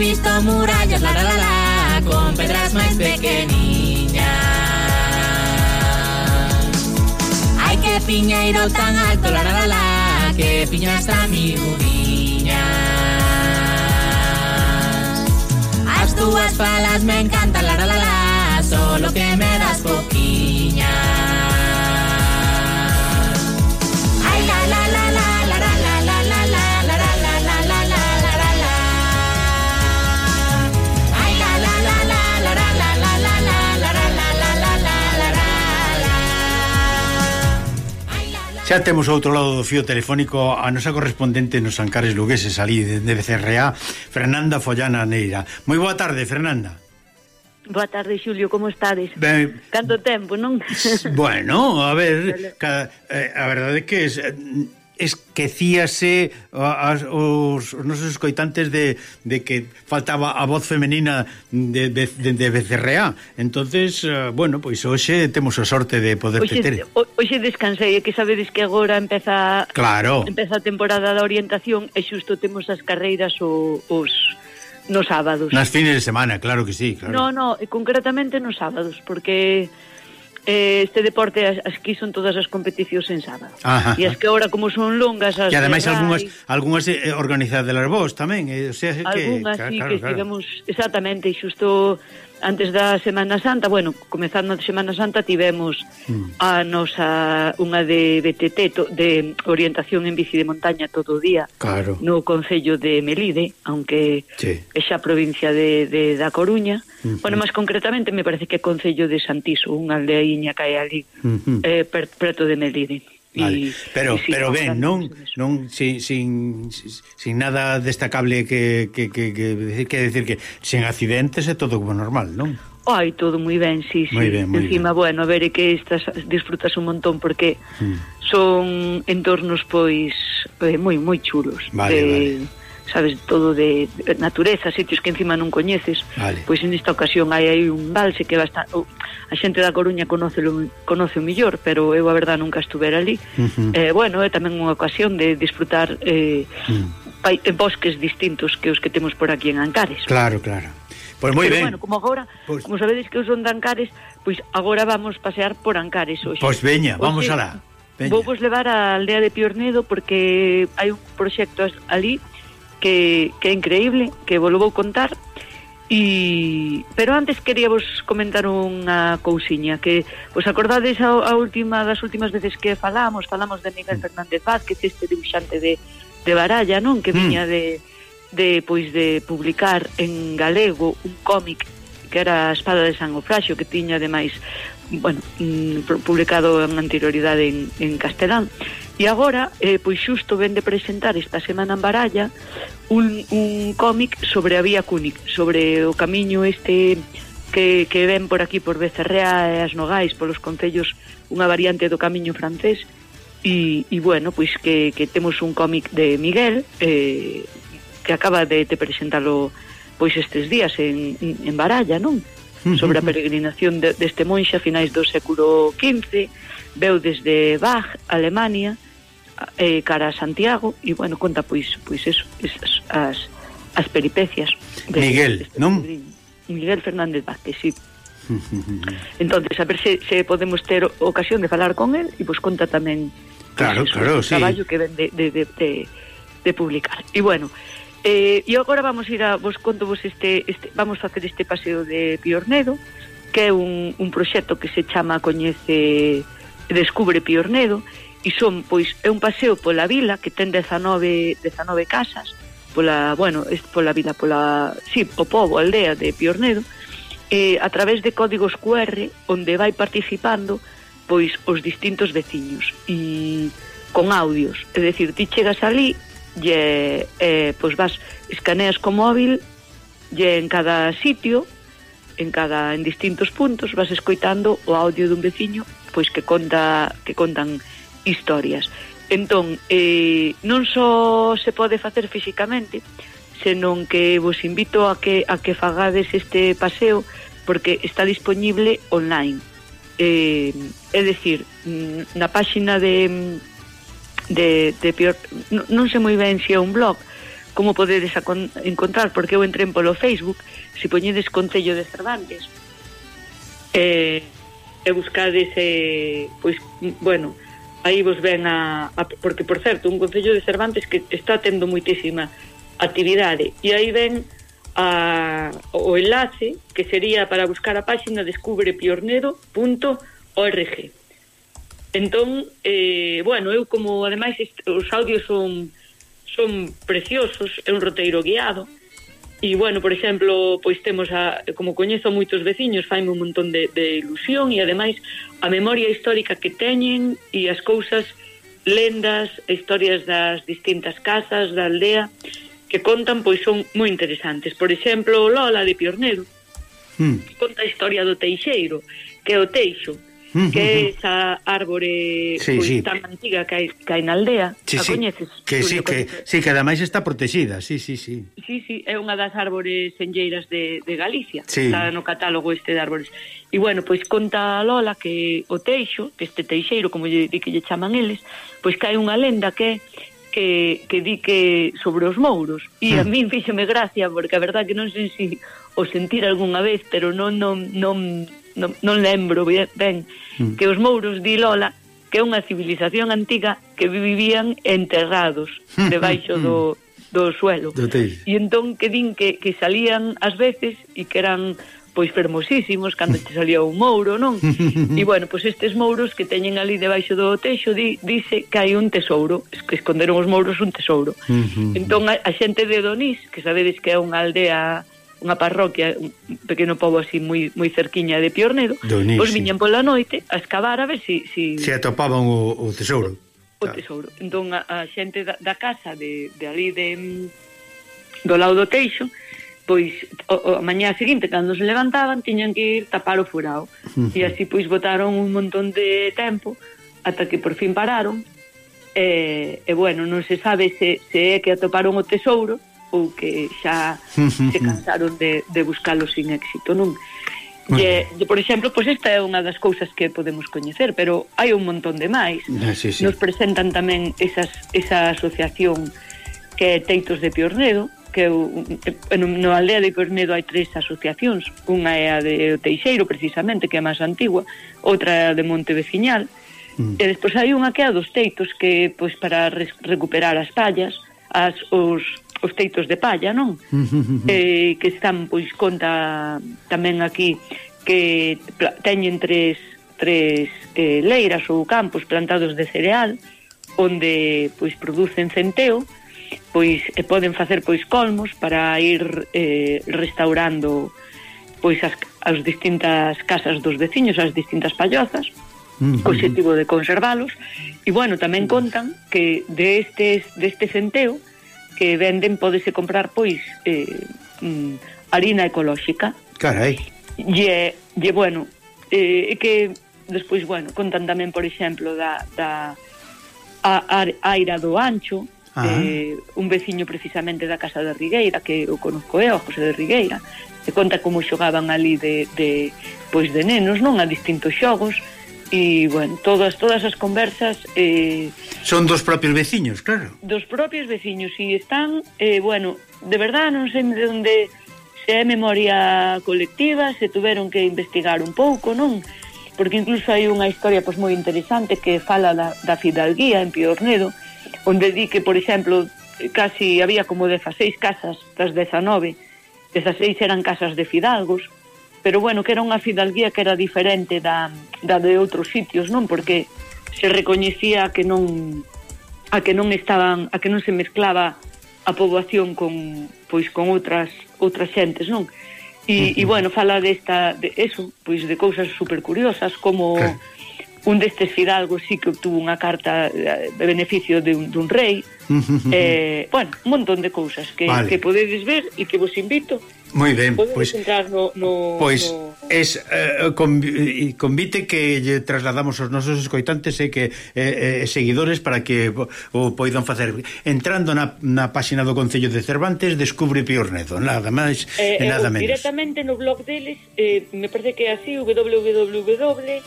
visto murallas, la la la la, con pedras más pequeñas. Ay, que piñeiro tan alto, la la la la, que piña está mi niña. As túas palas me encantan, la la la la, solo que me das poquiñas. Xa temos outro lado do fío telefónico a nosa correspondente nos Ancares Lugueses, ali de BCRA, Fernanda Follana Neira. Moi boa tarde, Fernanda. Boa tarde, Xulio, como estades? Ben, Canto tempo, non? Bueno, a ver, cada, eh, a verdade é que es, eh, esquecíase as, os, os nosos escoitantes de, de que faltaba a voz femenina de, de, de, de Becerreá. entonces eh, bueno, pois hoxe temos a sorte de poder hoxe, ter. Hoxe descansei, que sabedes que agora empeza claro. empeza a temporada da orientación e xusto temos as carreiras o, os nos sábados. Nas fines de semana, claro que sí, claro. No, no, concretamente nos sábados, porque eh, este deporte as, as que son todas as competicións en sábado. Ajá. E as que agora como son longas as... E ademais algunhas algunhas eh, organizadas vos tamén, eh, o sea, que algunhas claro, sí, claro, que claro. estivemos exactamente xusto antes da Semana Santa, bueno, comezando a Semana Santa tivemos mm. a nosa unha de BTT to, de orientación en bici de montaña todo o día claro. no Concello de Melide, aunque sí. é xa provincia de, de da Coruña. Mm -hmm. Bueno, máis concretamente me parece que é Concello de Santiso, unha aldeiña que hai ali mm -hmm. eh, per, preto de Melide. Vale. Y, pero y pero ben, non non sin, sin, sin nada destacable que que que que, que decir que sen accidentes é todo como normal, non? Ai, todo moi ben, sí, sí. Muy ben, Encima, ben. bueno, a ver que estas disfrutas un montón porque mm. son entornos pois eh, moi moi chulos. Vale, de, vale sabes, todo de natureza, sitios que encima non coñeces. Vale. Pois esta ocasión hai aí un balse que bastante, estar a xente da Coruña conoce, conoce o millor, pero eu a verdad nunca estuvera ali. Uh -huh. eh, bueno, é tamén unha ocasión de disfrutar eh, mm. uh -huh. bosques distintos que os que temos por aquí en Ancares. Claro, claro. Pois moi ben. Bueno, como agora, pois... como sabedes que eu son de Ancares, pois agora vamos pasear por Ancares hoxe. Pois veña, vamos alá. Veña. Vou vos levar á aldea de Piornedo porque hai un proxecto ali que, que é increíble, que vos vou contar. E, pero antes quería vos comentar unha cousiña que vos acordades a, a última das últimas veces que falamos, falamos de Miguel Fernández Vázquez, este dibuixante de, de Baralla, non? Que mm. viña mm. de, de pois de publicar en galego un cómic que era a Espada de San Ofraxio que tiña ademais bueno, mm, publicado en anterioridade en, en castelán E agora, eh, pois xusto ven de presentar esta semana en Baralla un, un cómic sobre a Vía Cúnic, sobre o camiño este que, que ven por aquí por Becerrea e as Nogais, polos concellos, unha variante do camiño francés. E, e bueno, pois que, que temos un cómic de Miguel eh, que acaba de, de presentalo pois estes días en, en Baralla, non? sobre a peregrinación de, deste monxe a finais do século XV, veu desde Bach, Alemania, eh, cara a Santiago e, bueno, conta pois, pois eso, esas, as, as peripecias de, Miguel, de, non? Miguel Fernández Vázquez, sí entonces a ver se, se podemos ter ocasión de falar con el e pois conta tamén claro, pues, claro, sí. traballo que ven de, de, de, de, de publicar e bueno eh, e agora vamos ir a vos conto vos este, este vamos facer este paseo de Piornedo que é un, un proxecto que se chama Coñece Descubre Piornedo e son, pois, é un paseo pola vila que ten 19, 19 casas, pola, bueno, es pola vila, pola, sí, o povo, aldea de Piornedo, eh, a través de códigos QR onde vai participando pois os distintos veciños e con audios, é dicir, ti chegas ali e eh, pois vas escaneas co móvil e en cada sitio en cada en distintos puntos vas escoitando o audio dun veciño pois que conta que contan historias. Entón, eh, non só se pode facer físicamente, senón que vos invito a que, a que fagades este paseo, porque está disponible online. Eh, é dicir, mm, na páxina de, de, de Pior... Non sei moi ben se é un blog, como podedes encontrar, porque eu entrei polo Facebook, se poñedes Concello de Cervantes, eh, e buscades, eh, pois, mm, bueno, aí vos ven a, a porque por certo, un concello de Cervantes que está tendo moitísima actividade. E aí ven a, o enlace que sería para buscar a páxina descubrepiornedo.org entón eh, bueno, eu como ademais os audios son son preciosos é un roteiro guiado E, bueno, por exemplo, pois temos a, como coñezo moitos veciños, faime un montón de, de ilusión e, ademais, a memoria histórica que teñen e as cousas lendas, historias das distintas casas da aldea que contan pois son moi interesantes. Por exemplo, Lola de Piornedo, mm. que conta a historia do teixeiro, que é o teixo, que é esa árbore sí, pois, sí. tan antiga que hai, que hai na aldea, sí, a sí. coñeces? Que sí, que, sí, que ademais está protegida, sí, sí, sí. Sí, sí, é unha das árbores enlleiras de, de Galicia, sí. está no catálogo este de árbores. E bueno, pois conta a Lola que o teixo, que este teixeiro, como lle, que lle chaman eles, pois que hai unha lenda que que, que di que sobre os mouros e a hmm. min fíxeme gracia porque a verdad que non sei se si o sentir algunha vez pero non non non non, non lembro ben, mm. que os mouros de Lola que é unha civilización antiga que vivían enterrados debaixo do, do suelo. E entón que din que, que salían ás veces e que eran pois fermosísimos cando te salía un mouro, non? e bueno, pois estes mouros que teñen ali debaixo do teixo di, dice que hai un tesouro, que esconderon os mouros un tesouro. entón a, a xente de Donís, que sabedes que é unha aldea unha parroquia, un pequeno pobo así moi moi cerquiña de Piornedo, Doní, pois viñan pola noite a excavar a ver se si, si... se atopaban o, o tesouro. O claro. tesouro. Entón a, a xente da, da casa de, de ali de do lado do teixo, pois o, o, a mañá seguinte cando se levantaban tiñan que ir tapar o furao uh -huh. e así pois botaron un montón de tempo ata que por fin pararon e, e bueno, non se sabe se, se é que atoparon o tesouro ou que xa se cansaron de, de buscalo sin éxito, non? Lle, lle, por exemplo, pois esta é unha das cousas que podemos coñecer, pero hai un montón de máis. Ah, sí, sí. Nos presentan tamén esas, esa asociación que é Teitos de Piornedo, que eu, eh, en, no aldea de Cornedo hai tres asociacións unha é a de Teixeiro precisamente que é a máis antigua outra é a de Monte Veciñal mm. e despois hai unha que é a dos Teitos que pois para re recuperar as pallas as, os, os teitos de palla, non? eh, que están, pois, conta tamén aquí que teñen tres, tres eh, leiras ou campos plantados de cereal onde, pois, producen centeo pois e poden facer pois colmos para ir eh, restaurando pois as, as distintas casas dos veciños, as distintas pallozas, uh -huh. co objetivo de conservalos, e bueno, tamén contan que de estes, deste centeo que venden podese comprar pois eh, mm, harina ecolóxica. Carai. E, e bueno, eh, que despois, bueno, contan tamén, por exemplo, da, da a, a, aira do ancho, eh, un veciño precisamente da casa de Rigueira, que o conozco eu, José de Rigueira, que conta como xogaban ali de, de, pois de nenos, non a distintos xogos, E, bueno, todas todas as conversas... Eh, Son dos propios veciños, claro. Dos propios veciños, e están, eh, bueno, de verdad non sei de onde se é memoria colectiva, se tuveron que investigar un pouco, non? Porque incluso hai unha historia pois, moi interesante que fala da, da fidalguía en Piornedo, onde di que, por exemplo, casi había como 16 casas das 19, 16 eran casas de fidalgos, pero bueno, que era unha fidalguía que era diferente da, da de outros sitios, non? Porque se recoñecía que non a que non estaban, a que non se mezclaba a poboación con pois con outras outras xentes, non? E, uh -huh. e bueno, fala desta de eso, pois de cousas super curiosas como ¿Qué? un destes fidalgos sí que obtuvo unha carta de beneficio de un, dun rei. Uh -huh. eh, bueno, un montón de cousas que vale. que podedes ver e que vos invito Moi ben, pois pues, entrar no, no Pois no... es eh, eh convite que lle trasladamos aos nosos escoitantes e que eh, eh, seguidores para que o poidan facer entrando na, na páxina do Concello de Cervantes descubre Piornedo, nada máis eh, e eh, nada eh, menos. Directamente no blog deles, eh, me parece que é así www.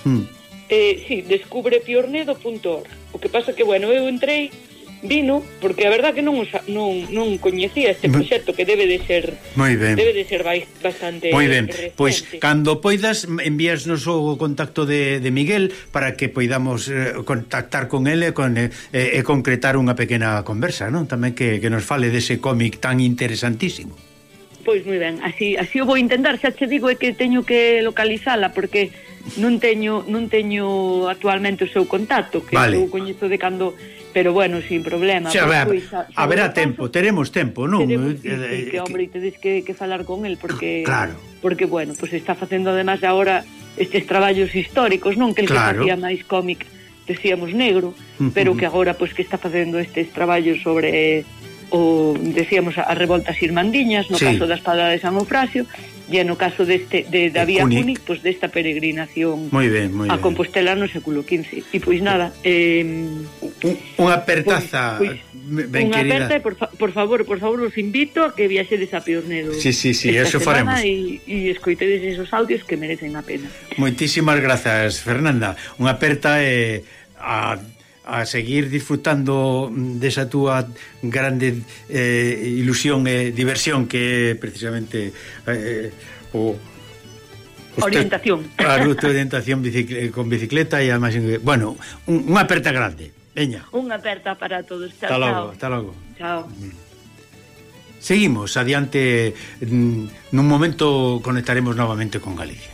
Hmm. Eh, sí, descubrepiornedo.org. O que pasa que bueno, eu entrei vino porque a verdad que non usa, non non coñecía este proxecto que debe de ser Moi ben. debe de ser bastante Moi ben. Pois cando poidas envíasnos o contacto de, de Miguel para que poidamos eh, contactar con ele con eh, e concretar unha pequena conversa, non? Tamén que, que nos fale dese cómic tan interesantísimo. Pois moi ben, así así o vou intentar, xa che digo é que teño que localizala porque non teño non teño actualmente o seu contacto que vale. eu coñezo de cando pero bueno, sin problema. Xa, a ver, pois, a, a ver a tempo, teremos tempo, non? Teremos, eh, sí, sí, eh, que, eh, hombre, tedes que, que falar con el porque claro. porque bueno, pois pues está facendo además agora estes traballos históricos, non que el claro. que facía máis cómic decíamos negro, uh -huh. pero que agora pois pues, que está facendo estes traballos sobre o decíamos a revoltas irmandiñas, no sí. caso da espada de San Ofracio, e no caso deste de David de Cunic, pois pues, desta peregrinación muy ben, muy a Compostela no século XV. E pois nada, eh unha apertaza pois, pois, ben unha querida. aperta e por, fa, por favor, por favor, os invito a que viaxedes a Piornedo. Sí, sí, sí, eso faremos. E, e escoitedes esos audios que merecen a pena. Moitísimas grazas, Fernanda. Unha aperta e eh, a a seguir disfrutando desa túa grande eh, ilusión e eh, diversión que é precisamente eh, o orientación. Claro, orientación bicicleta, con bicicleta e además bueno, un, unha aperta grande. Veña. Unha aperta para todos. Chao. Hasta logo, hasta logo. Chao. Seguimos adiante mm, nun momento conectaremos novamente con Galicia.